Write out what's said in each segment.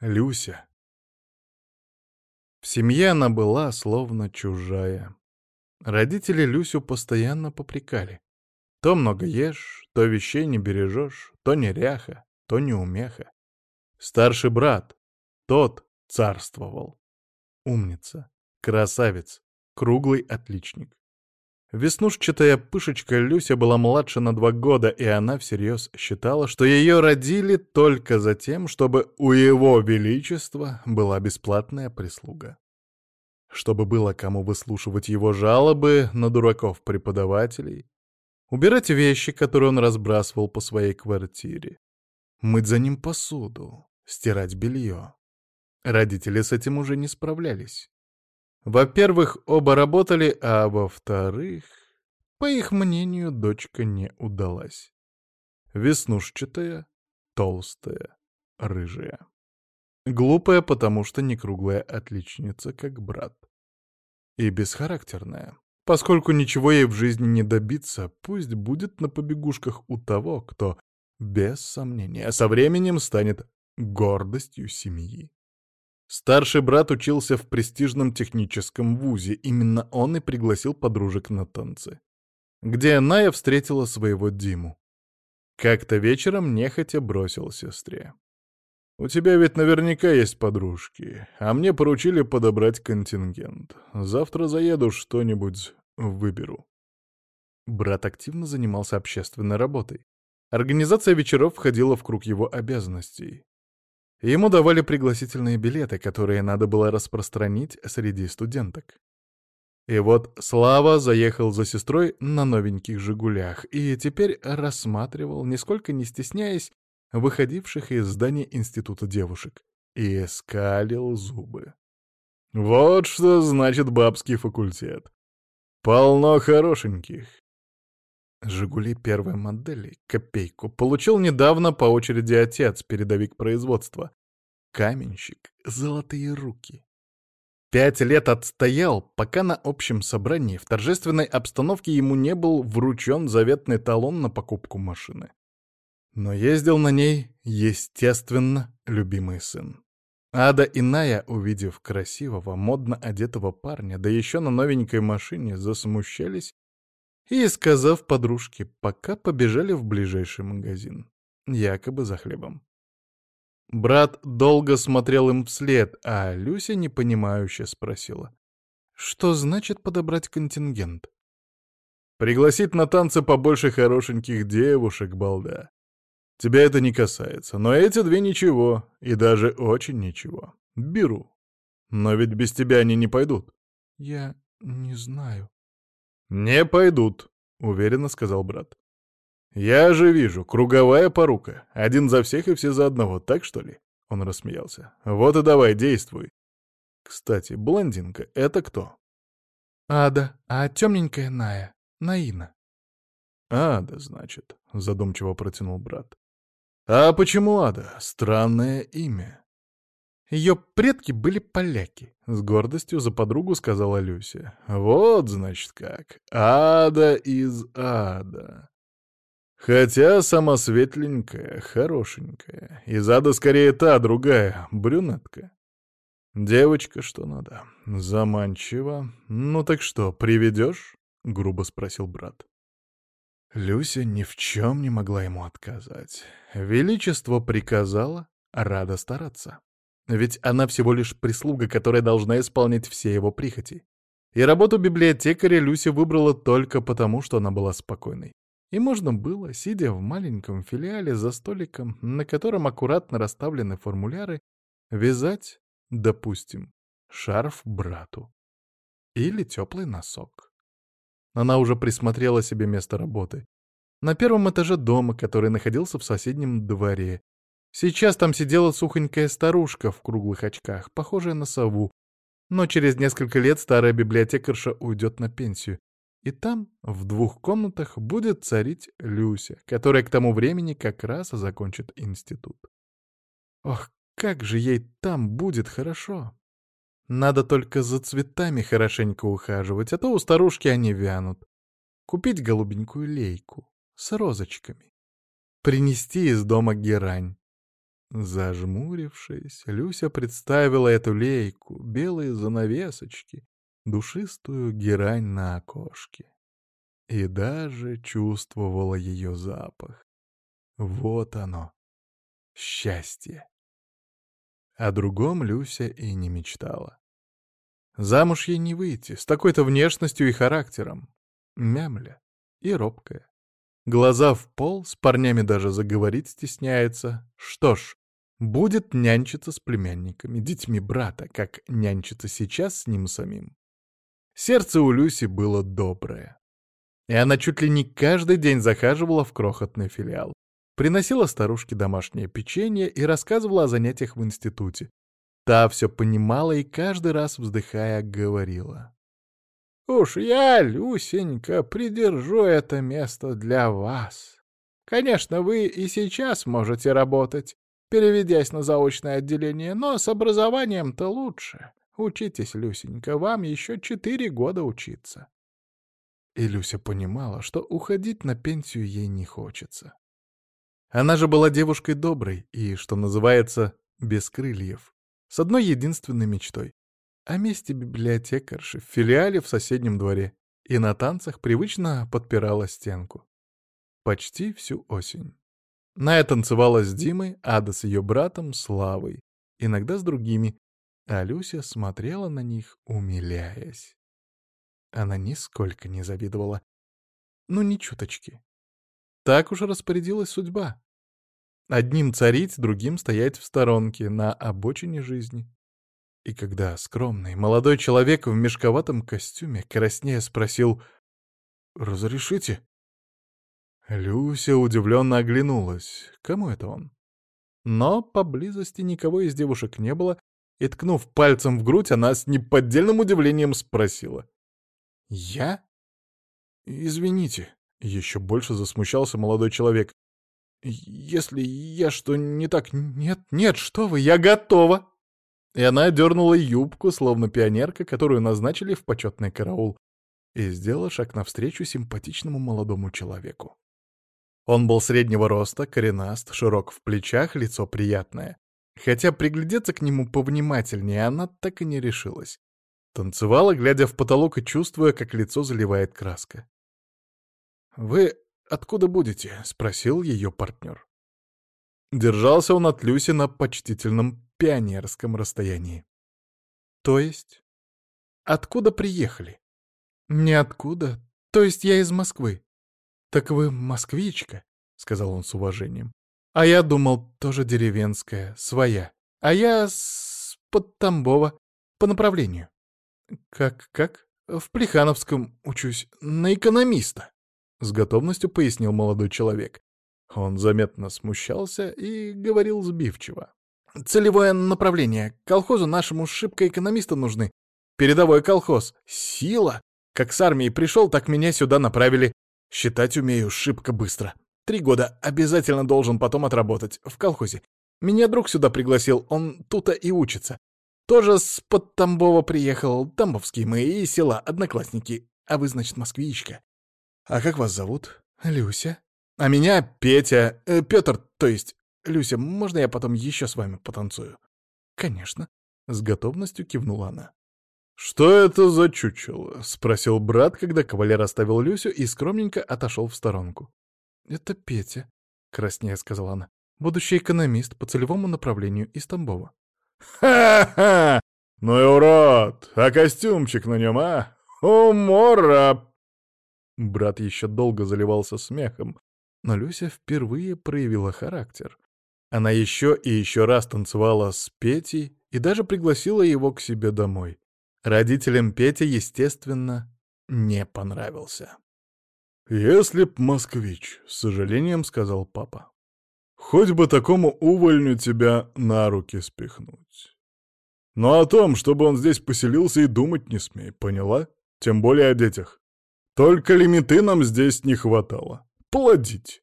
Люся. В семье она была словно чужая. Родители Люсю постоянно попрекали. То много ешь, то вещей не бережешь, то неряха, то неумеха. Старший брат, тот царствовал. Умница, красавец, круглый отличник. Веснушчатая пышечка Люся была младше на два года, и она всерьез считала, что ее родили только за тем, чтобы у его величества была бесплатная прислуга. Чтобы было кому выслушивать его жалобы на дураков-преподавателей, убирать вещи, которые он разбрасывал по своей квартире, мыть за ним посуду, стирать белье. Родители с этим уже не справлялись. Во-первых, оба работали, а во-вторых, по их мнению, дочка не удалась. Веснушчатая, толстая, рыжая. Глупая, потому что не круглая отличница, как брат. И бесхарактерная, поскольку ничего ей в жизни не добиться, пусть будет на побегушках у того, кто, без сомнения, со временем станет гордостью семьи. Старший брат учился в престижном техническом вузе, именно он и пригласил подружек на танцы. Где Ная встретила своего Диму. Как-то вечером нехотя бросил сестре. «У тебя ведь наверняка есть подружки, а мне поручили подобрать контингент. Завтра заеду, что-нибудь выберу». Брат активно занимался общественной работой. Организация вечеров входила в круг его обязанностей. Ему давали пригласительные билеты, которые надо было распространить среди студенток. И вот Слава заехал за сестрой на новеньких «Жигулях» и теперь рассматривал, нисколько не стесняясь, выходивших из здания института девушек, и скалил зубы. «Вот что значит бабский факультет. Полно хорошеньких. «Жигули» первой модели, копейку, получил недавно по очереди отец, передовик производства. Каменщик, золотые руки. Пять лет отстоял, пока на общем собрании в торжественной обстановке ему не был вручен заветный талон на покупку машины. Но ездил на ней, естественно, любимый сын. Ада и Ная, увидев красивого, модно одетого парня, да еще на новенькой машине, засмущались и, сказав подружке, пока побежали в ближайший магазин, якобы за хлебом. Брат долго смотрел им вслед, а Люся непонимающе спросила. «Что значит подобрать контингент?» «Пригласить на танцы побольше хорошеньких девушек, балда. Тебя это не касается, но эти две ничего, и даже очень ничего. Беру. Но ведь без тебя они не пойдут». «Я не знаю», «Не пойдут», — уверенно сказал брат. «Я же вижу, круговая порука. Один за всех и все за одного, так что ли?» Он рассмеялся. «Вот и давай, действуй. Кстати, блондинка — это кто?» «Ада, а темненькая Ная, Наина». «Ада, значит», — задумчиво протянул брат. «А почему Ада? Странное имя». Ее предки были поляки, — с гордостью за подругу сказала Люся. Вот, значит, как. Ада из ада. Хотя сама светленькая, хорошенькая. Из ада скорее та, другая, брюнетка. Девочка, что надо. Заманчиво. Ну так что, приведешь? — грубо спросил брат. Люся ни в чем не могла ему отказать. Величество приказало, рада стараться. Ведь она всего лишь прислуга, которая должна исполнять все его прихоти. И работу библиотекаря Люся выбрала только потому, что она была спокойной. И можно было, сидя в маленьком филиале за столиком, на котором аккуратно расставлены формуляры, вязать, допустим, шарф брату. Или теплый носок. Она уже присмотрела себе место работы. На первом этаже дома, который находился в соседнем дворе, Сейчас там сидела сухонькая старушка в круглых очках, похожая на сову. Но через несколько лет старая библиотекарша уйдет на пенсию. И там, в двух комнатах, будет царить Люся, которая к тому времени как раз закончит институт. Ох, как же ей там будет хорошо! Надо только за цветами хорошенько ухаживать, а то у старушки они вянут. Купить голубенькую лейку с розочками. Принести из дома герань Зажмурившись, Люся представила эту лейку, белые занавесочки, душистую герань на окошке. И даже чувствовала ее запах. Вот оно, счастье. О другом Люся и не мечтала. Замуж ей не выйти, с такой-то внешностью и характером. Мямля и робкая. Глаза в пол, с парнями даже заговорить стесняется. Что ж, будет нянчиться с племянниками, детьми брата, как нянчится сейчас с ним самим. Сердце у Люси было доброе. И она чуть ли не каждый день захаживала в крохотный филиал. Приносила старушке домашнее печенье и рассказывала о занятиях в институте. Та все понимала и каждый раз, вздыхая, говорила. «Уж я, Люсенька, придержу это место для вас. Конечно, вы и сейчас можете работать, переведясь на заочное отделение, но с образованием-то лучше. Учитесь, Люсенька, вам еще четыре года учиться. И Люся понимала, что уходить на пенсию ей не хочется. Она же была девушкой доброй и, что называется, без крыльев, с одной единственной мечтой — о месте библиотекарши в филиале в соседнем дворе, и на танцах привычно подпирала стенку. Почти всю осень. Ная танцевала с Димой, Ада с ее братом Славой, иногда с другими, а Люся смотрела на них, умиляясь. Она нисколько не завидовала. Ну, ни чуточки. Так уж распорядилась судьба. Одним царить, другим стоять в сторонке, на обочине жизни. И когда скромный молодой человек в мешковатом костюме, краснея, спросил «Разрешите?» Люся удивленно оглянулась. Кому это он? Но поблизости никого из девушек не было, и, ткнув пальцем в грудь, она с неподдельным удивлением спросила. «Я?» «Извините», — еще больше засмущался молодой человек. «Если я что не так...» «Нет, нет, что вы, я готова!» И она дернула юбку, словно пионерка, которую назначили в почетный караул, и сделала шаг навстречу симпатичному молодому человеку. Он был среднего роста, коренаст, широк в плечах, лицо приятное. Хотя приглядеться к нему повнимательнее она так и не решилась. Танцевала, глядя в потолок и чувствуя, как лицо заливает краска. «Вы откуда будете?» — спросил ее партнер. Держался он от Люси на почтительном пионерском расстоянии. «То есть? Откуда приехали?» «Ниоткуда. То есть я из Москвы». «Так вы москвичка?» — сказал он с уважением. «А я думал, тоже деревенская, своя. А я с под Тамбова, по направлению». «Как-как?» «В Плехановском учусь, на экономиста», — с готовностью пояснил молодой человек. Он заметно смущался и говорил сбивчиво. «Целевое направление. Колхозу нашему шибко экономисты нужны. Передовой колхоз. Сила. Как с армией пришел, так меня сюда направили. Считать умею шибко быстро. Три года обязательно должен потом отработать. В колхозе. Меня друг сюда пригласил, он тут и учится. Тоже с-под Тамбова приехал, тамбовские мы и села, одноклассники. А вы, значит, москвичка. А как вас зовут? Люся. А меня Петя, э, Петр, то есть. Люся, можно я потом еще с вами потанцую? Конечно. С готовностью кивнула она. «Что это за чучело?» — спросил брат, когда кавалер оставил Люсю и скромненько отошел в сторонку. «Это Петя», — краснея сказала она. «Будущий экономист по целевому направлению из Тамбова». «Ха-ха! Ну и урод! А костюмчик на нем, а? Умора!» Брат еще долго заливался смехом, но Люся впервые проявила характер. Она еще и еще раз танцевала с Петей и даже пригласила его к себе домой. Родителям Петя, естественно, не понравился. «Если б москвич», — с сожалением сказал папа. Хоть бы такому увольню тебя на руки спихнуть. Но о том, чтобы он здесь поселился, и думать не смей, поняла? Тем более о детях. Только лимиты нам здесь не хватало. Плодить.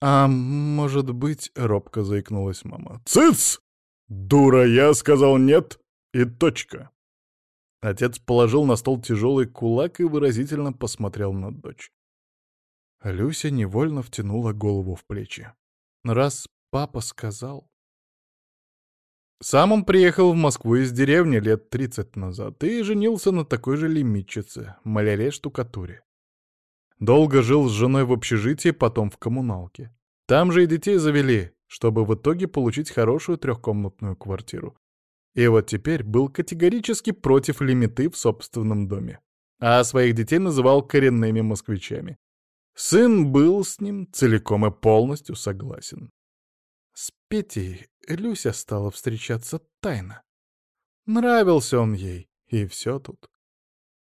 «А может быть...» — робко заикнулась мама. «Цыц! Дура, я сказал нет, и точка!» Отец положил на стол тяжелый кулак и выразительно посмотрел на дочь. Люся невольно втянула голову в плечи. Раз папа сказал... Сам он приехал в Москву из деревни лет 30 назад и женился на такой же лимитчице, маляре-штукатуре. Долго жил с женой в общежитии, потом в коммуналке. Там же и детей завели, чтобы в итоге получить хорошую трехкомнатную квартиру. И вот теперь был категорически против лимиты в собственном доме. А своих детей называл коренными москвичами. Сын был с ним целиком и полностью согласен. С Петей Люся стала встречаться тайно. Нравился он ей, и все тут.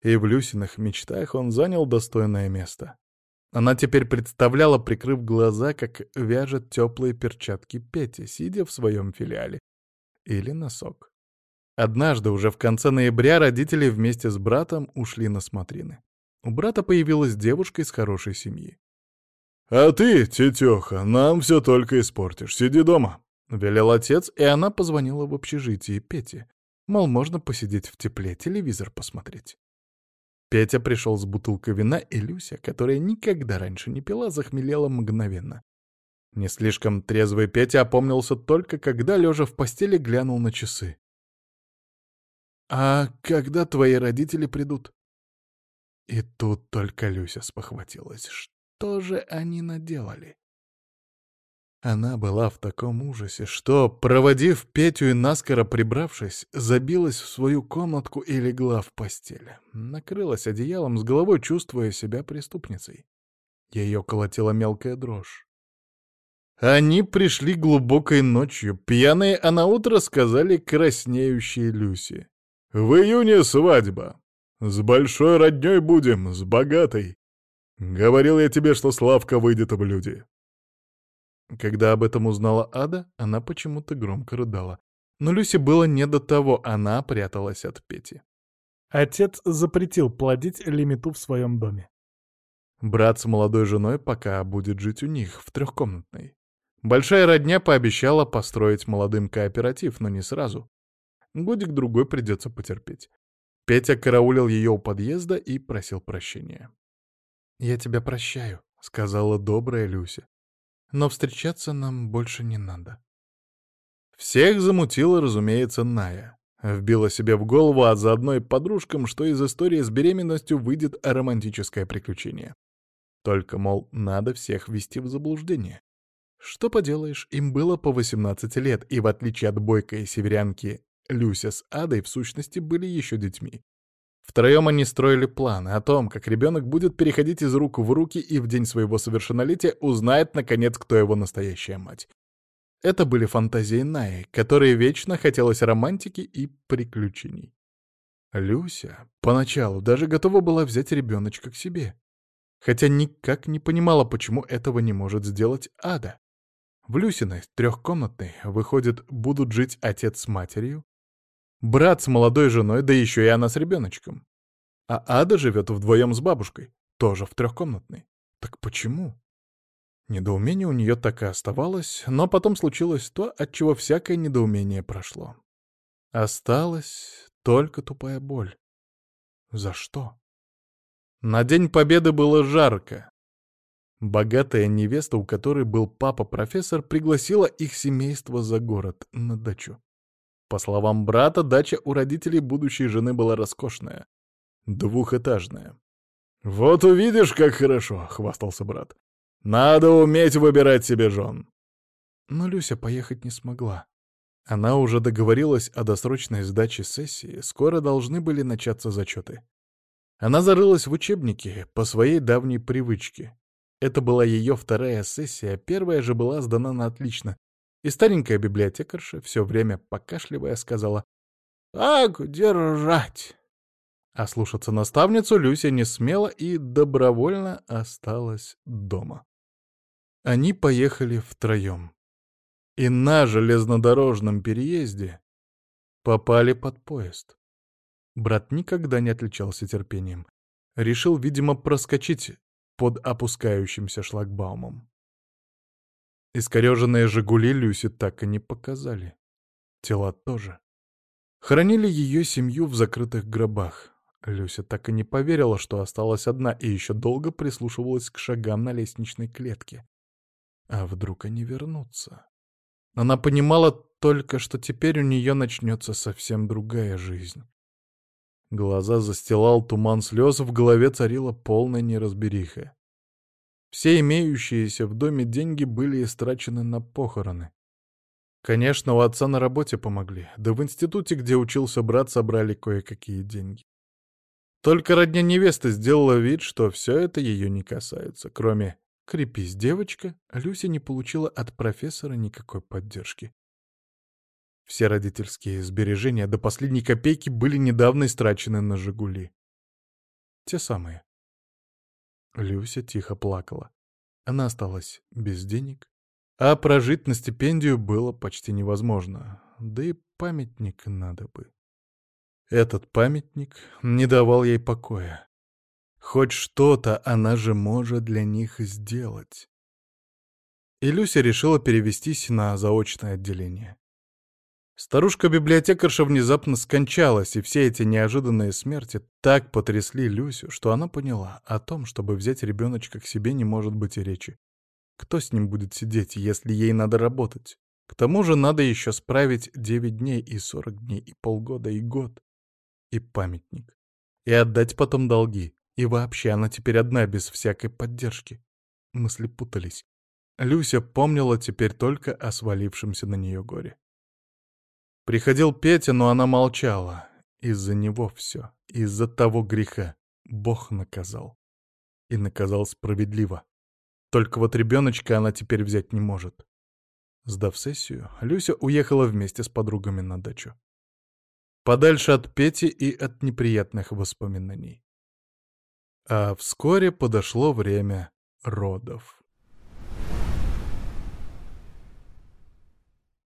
И в Люсиных мечтах он занял достойное место. Она теперь представляла, прикрыв глаза, как вяжет теплые перчатки Пети, сидя в своем филиале. Или носок. Однажды, уже в конце ноября, родители вместе с братом ушли на смотрины. У брата появилась девушка из хорошей семьи. «А ты, тетеха, нам все только испортишь. Сиди дома», — велел отец, и она позвонила в общежитие Пете. Мол, можно посидеть в тепле, телевизор посмотреть. Петя пришел с бутылкой вина, и Люся, которая никогда раньше не пила, захмелела мгновенно. Не слишком трезвый Петя опомнился только, когда, лежа в постели, глянул на часы. «А когда твои родители придут?» И тут только Люся спохватилась. Что же они наделали? Она была в таком ужасе, что, проводив Петю и наскоро прибравшись, забилась в свою комнатку и легла в постель. Накрылась одеялом, с головой чувствуя себя преступницей. Ее колотила мелкая дрожь. Они пришли глубокой ночью, пьяные, а на утро сказали краснеющие Люси. «В июне свадьба. С большой роднёй будем, с богатой. Говорил я тебе, что Славка выйдет в люди. Когда об этом узнала Ада, она почему-то громко рыдала. Но Люсе было не до того, она пряталась от Пети. Отец запретил плодить лимиту в своем доме. Брат с молодой женой пока будет жить у них, в трехкомнатной. Большая родня пообещала построить молодым кооператив, но не сразу. Годик-другой придется потерпеть. Петя караулил ее у подъезда и просил прощения. «Я тебя прощаю», — сказала добрая Люся но встречаться нам больше не надо. Всех замутила, разумеется, Ная. Вбила себе в голову, а заодно и подружкам, что из истории с беременностью выйдет романтическое приключение. Только, мол, надо всех ввести в заблуждение. Что поделаешь, им было по 18 лет, и в отличие от бойкой северянки, Люся с Адой в сущности были еще детьми. Втроем они строили планы о том, как ребенок будет переходить из рук в руки и в день своего совершеннолетия узнает, наконец, кто его настоящая мать. Это были фантазии Наи, которой вечно хотелось романтики и приключений. Люся поначалу даже готова была взять ребеночка к себе, хотя никак не понимала, почему этого не может сделать Ада. В Люсиной, трехкомнатной, выходит, будут жить отец с матерью, Брат с молодой женой, да еще и она с ребеночком. А Ада живет вдвоем с бабушкой, тоже в трехкомнатной. Так почему? Недоумение у нее так и оставалось, но потом случилось то, от чего всякое недоумение прошло. Осталась только тупая боль. За что? На День Победы было жарко. Богатая невеста, у которой был папа-профессор, пригласила их семейство за город, на дачу. По словам брата, дача у родителей будущей жены была роскошная. Двухэтажная. «Вот увидишь, как хорошо!» — хвастался брат. «Надо уметь выбирать себе жен!» Но Люся поехать не смогла. Она уже договорилась о досрочной сдаче сессии, скоро должны были начаться зачеты. Она зарылась в учебники по своей давней привычке. Это была ее вторая сессия, первая же была сдана на отлично, и старенькая библиотекарша, все время покашливая, сказала «Так держать!» А слушаться наставницу Люся не смела и добровольно осталась дома. Они поехали втроем. И на железнодорожном переезде попали под поезд. Брат никогда не отличался терпением. Решил, видимо, проскочить под опускающимся шлагбаумом. Искореженные «Жигули» Люси так и не показали. Тела тоже. Хранили ее семью в закрытых гробах. Люся так и не поверила, что осталась одна, и еще долго прислушивалась к шагам на лестничной клетке. А вдруг они вернутся? Она понимала только, что теперь у нее начнется совсем другая жизнь. Глаза застилал туман слез, в голове царила полная неразбериха. Все имеющиеся в доме деньги были истрачены на похороны. Конечно, у отца на работе помогли, да в институте, где учился брат, собрали кое-какие деньги. Только родня невесты сделала вид, что все это ее не касается. Кроме «крепись, девочка», Люся не получила от профессора никакой поддержки. Все родительские сбережения до последней копейки были недавно истрачены на «Жигули». Те самые. Люся тихо плакала. Она осталась без денег, а прожить на стипендию было почти невозможно, да и памятник надо бы. Этот памятник не давал ей покоя. Хоть что-то она же может для них сделать. И Люся решила перевестись на заочное отделение. Старушка-библиотекарша внезапно скончалась, и все эти неожиданные смерти так потрясли Люсю, что она поняла, о том, чтобы взять ребеночка к себе, не может быть и речи. Кто с ним будет сидеть, если ей надо работать? К тому же надо еще справить 9 дней и 40 дней, и полгода, и год. И памятник. И отдать потом долги. И вообще она теперь одна, без всякой поддержки. Мысли путались. Люся помнила теперь только о свалившемся на нее горе. Приходил Петя, но она молчала. Из-за него все. Из-за того греха. Бог наказал. И наказал справедливо. Только вот ребеночка она теперь взять не может. Сдав сессию, Люся уехала вместе с подругами на дачу. Подальше от Пети и от неприятных воспоминаний. А вскоре подошло время родов.